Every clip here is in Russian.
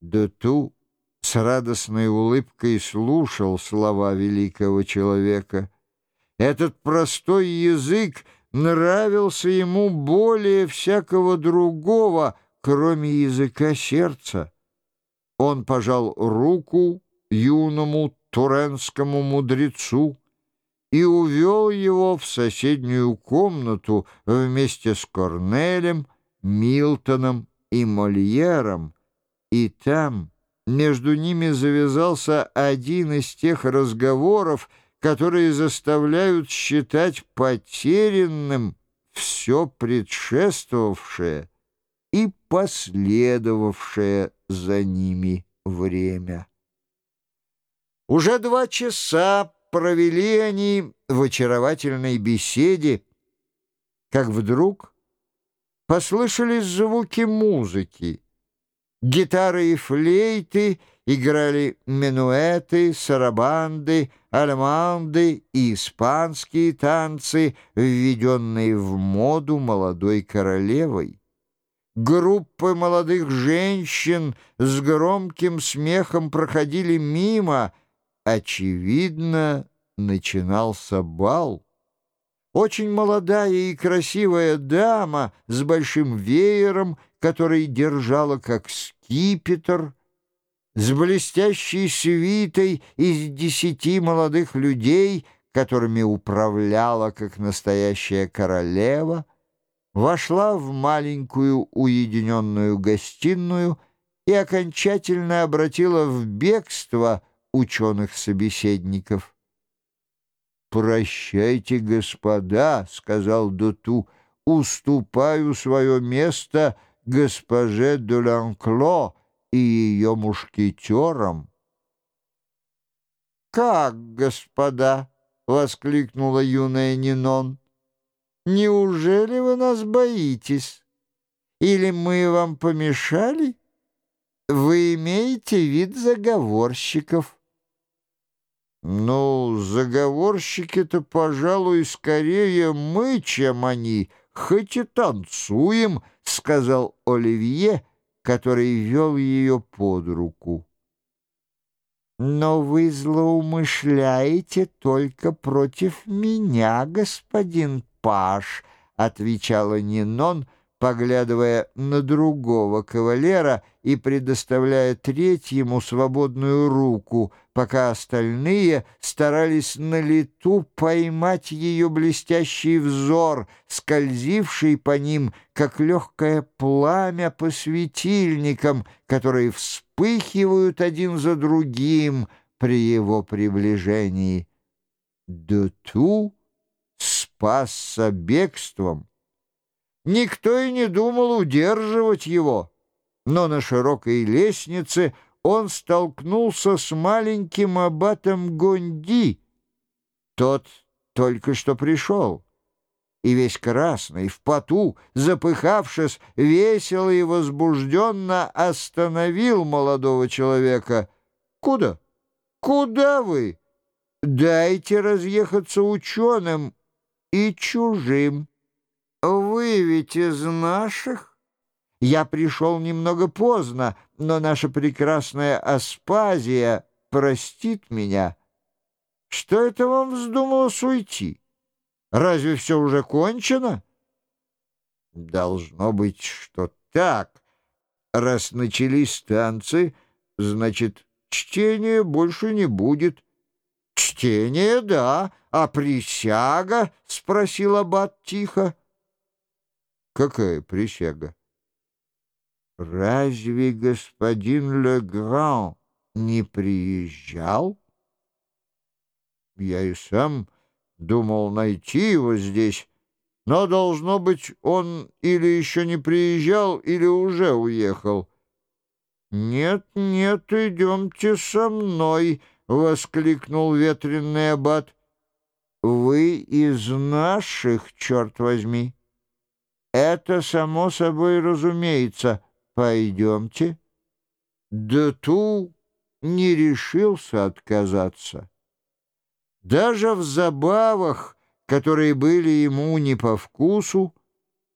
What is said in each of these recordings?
Дету с радостной улыбкой слушал слова великого человека. Этот простой язык нравился ему более всякого другого, кроме языка сердца. Он пожал руку юному туренскому мудрецу и увел его в соседнюю комнату вместе с Корнелем, Милтоном и Мольером, и там между ними завязался один из тех разговоров, которые заставляют считать потерянным все предшествовавшее и последовавшее за ними время. Уже два часа провели они в очаровательной беседе, как вдруг послышались звуки музыки. Гитары и флейты играли минуэты, сарабанды, альманды и испанские танцы, введенные в моду молодой королевой. Группы молодых женщин с громким смехом проходили мимо. Очевидно, начинался бал. Очень молодая и красивая дама с большим веером, который держала как скипетр, с блестящей свитой из десяти молодых людей, которыми управляла как настоящая королева, вошла в маленькую уединенную гостиную и окончательно обратила в бегство ученых-собеседников. «Прощайте, господа», — сказал Доту, — «уступаю свое место госпоже де Ланкло и ее мушкетерам». «Как, господа?» — воскликнула юная Нинон. «Неужели вы нас боитесь? Или мы вам помешали? Вы имеете вид заговорщиков». «Ну, заговорщики-то, пожалуй, скорее мы, чем они, хоть и танцуем», — сказал Оливье, который вел ее под руку. «Но вы злоумышляете только против меня, господин Паш», — отвечала Нинон, — поглядывая на другого кавалера и предоставляя третьему свободную руку, пока остальные старались на лету поймать ее блестящий взор, скользивший по ним, как легкое пламя по светильникам, которые вспыхивают один за другим при его приближении. Дету спасся бегством, Никто и не думал удерживать его, но на широкой лестнице он столкнулся с маленьким аббатом Гонди. Тот только что пришел, и весь красный, в поту, запыхавшись, весело и возбужденно остановил молодого человека. «Куда? Куда вы? Дайте разъехаться ученым и чужим». «Вы ведь из наших?» «Я пришел немного поздно, но наша прекрасная Аспазия простит меня. Что это вам вздумалось уйти? Разве все уже кончено?» «Должно быть, что так. Раз начались танцы, значит, чтения больше не будет». «Чтение, да, а присяга?» — спросил Аббат тихо. Какая присяга? Разве господин Легран не приезжал? Я и сам думал найти его здесь, но, должно быть, он или еще не приезжал, или уже уехал. «Нет, нет, идемте со мной!» — воскликнул ветреный аббат. «Вы из наших, черт возьми!» Это само собой разумеется. Пойдемте. Дету не решился отказаться. Даже в забавах, которые были ему не по вкусу,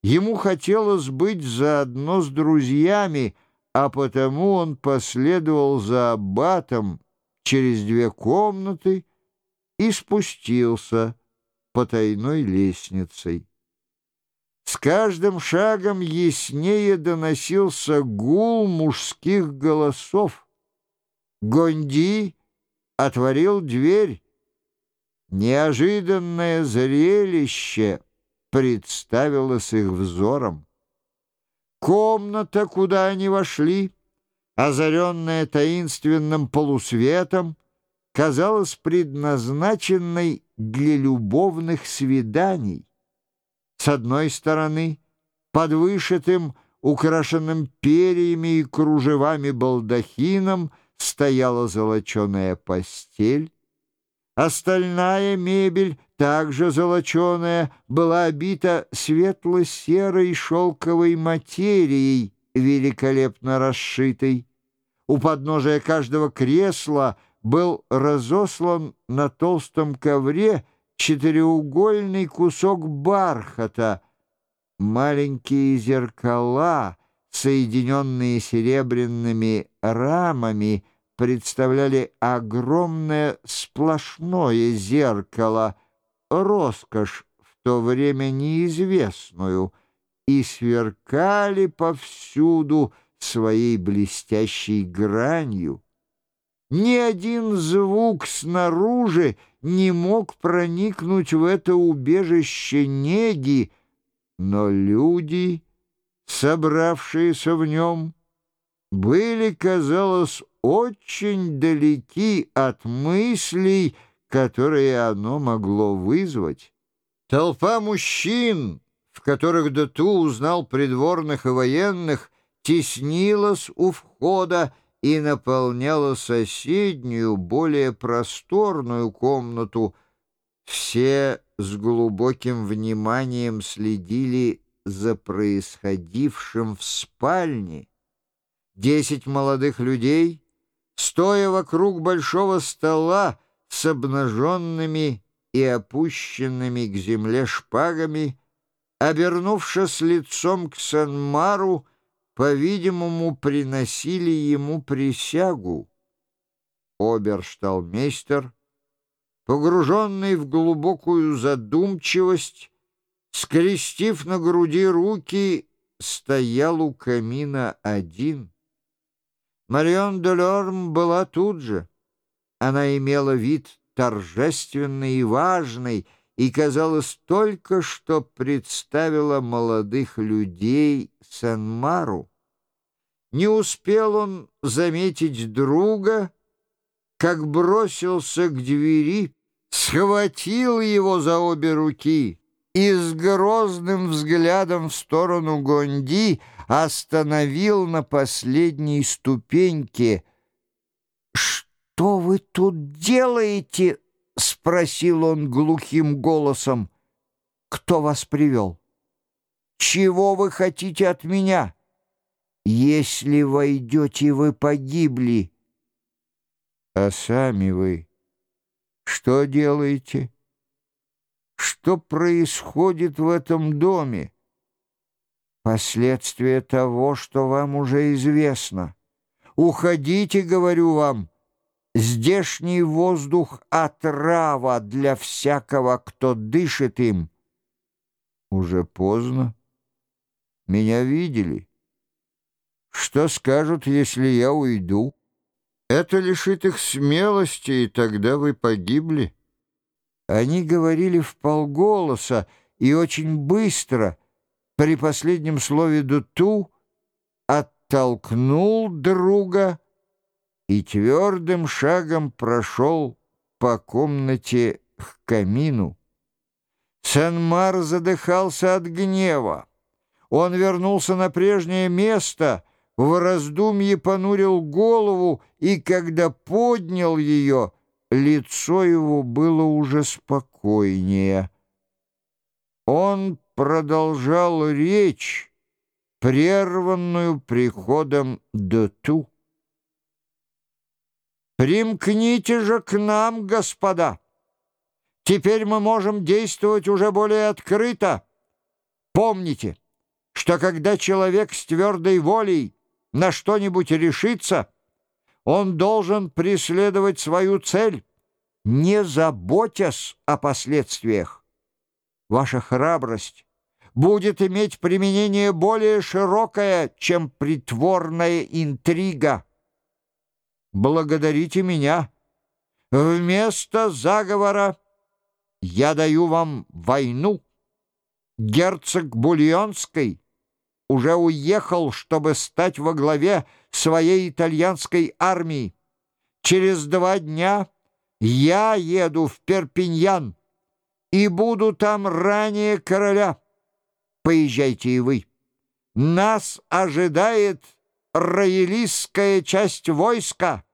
ему хотелось быть заодно с друзьями, а потому он последовал за аббатом через две комнаты и спустился потайной лестницей. С каждым шагом яснее доносился гул мужских голосов. Гонди отворил дверь. Неожиданное зрелище представилось их взором. Комната, куда они вошли, озаренная таинственным полусветом, казалась предназначенной для любовных свиданий. С одной стороны, под вышитым, украшенным перьями и кружевами балдахином стояла золоченая постель. Остальная мебель, также золоченая, была обита светло-серой шелковой материей, великолепно расшитой. У подножия каждого кресла был разослан на толстом ковре четыреугольный кусок бархата, маленькие зеркала, соединенные серебряными рамами, представляли огромное сплошное зеркало, роскошь в то время неизвестную, и сверкали повсюду своей блестящей гранью. Ни один звук снаружи не мог проникнуть в это убежище неги, но люди, собравшиеся в нем, были, казалось, очень далеки от мыслей, которые оно могло вызвать. Толпа мужчин, в которых Доту узнал придворных и военных, теснилась у входа и наполняла соседнюю, более просторную комнату. Все с глубоким вниманием следили за происходившим в спальне. Десять молодых людей, стоя вокруг большого стола с обнаженными и опущенными к земле шпагами, обернувшись лицом к Санмару, по-видимому, приносили ему присягу. Обершталмейстер, погруженный в глубокую задумчивость, скрестив на груди руки, стоял у камина один. Марион де Лорм была тут же. Она имела вид торжественный и важный, и, казалось, только что представила молодых людей Сен-Мару. Не успел он заметить друга, как бросился к двери, схватил его за обе руки и с грозным взглядом в сторону Гонди остановил на последней ступеньке. «Что вы тут делаете?» — спросил он глухим голосом. «Кто вас привел? Чего вы хотите от меня? Если войдете, вы погибли. А сами вы что делаете? Что происходит в этом доме? Последствия того, что вам уже известно. Уходите, говорю вам». Здешний воздух — отрава для всякого, кто дышит им. Уже поздно. Меня видели. Что скажут, если я уйду? Это лишит их смелости, и тогда вы погибли. Они говорили в полголоса и очень быстро. При последнем слове «дуту» оттолкнул друга — и твердым шагом прошел по комнате к камину. Сен-Мар задыхался от гнева. Он вернулся на прежнее место, в раздумье понурил голову, и когда поднял ее, лицо его было уже спокойнее. Он продолжал речь, прерванную приходом Дету. Примкните же к нам, господа. Теперь мы можем действовать уже более открыто. Помните, что когда человек с твердой волей на что-нибудь решится, он должен преследовать свою цель, не заботясь о последствиях. Ваша храбрость будет иметь применение более широкое, чем притворная интрига. Благодарите меня. Вместо заговора я даю вам войну. Герцог Бульонской уже уехал, чтобы стать во главе своей итальянской армии. Через два дня я еду в Перпиньян и буду там ранее короля. Поезжайте и вы. Нас ожидает роялистская часть войска.